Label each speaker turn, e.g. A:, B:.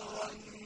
A: خيرا